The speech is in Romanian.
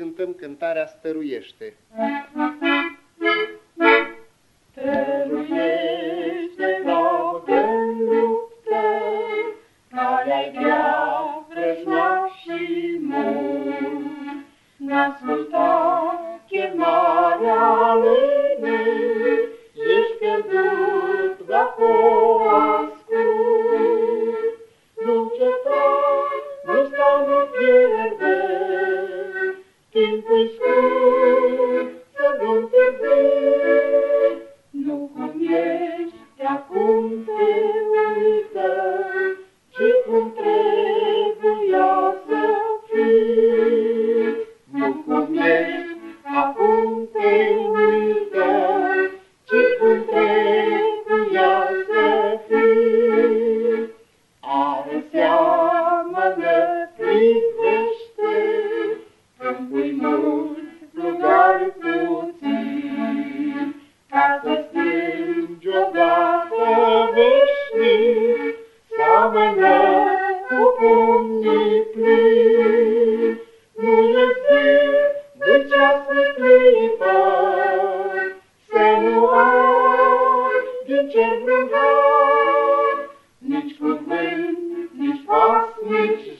cântăm cântarea Stăruiește. Stăruiește, laudă luptă, calea-i grea, vrăjmașii mult. N-asculta chemarea lui ești pierdut dacă o ascult. Nu înceta, nu sta, nu pierde, simply school. Seamănă cu pumnii plini. Nu e zi, de ceasă clipă, să nu ai din cer vreun har, nici cuvânt, nici pas, nici jertfă, nu-ți vor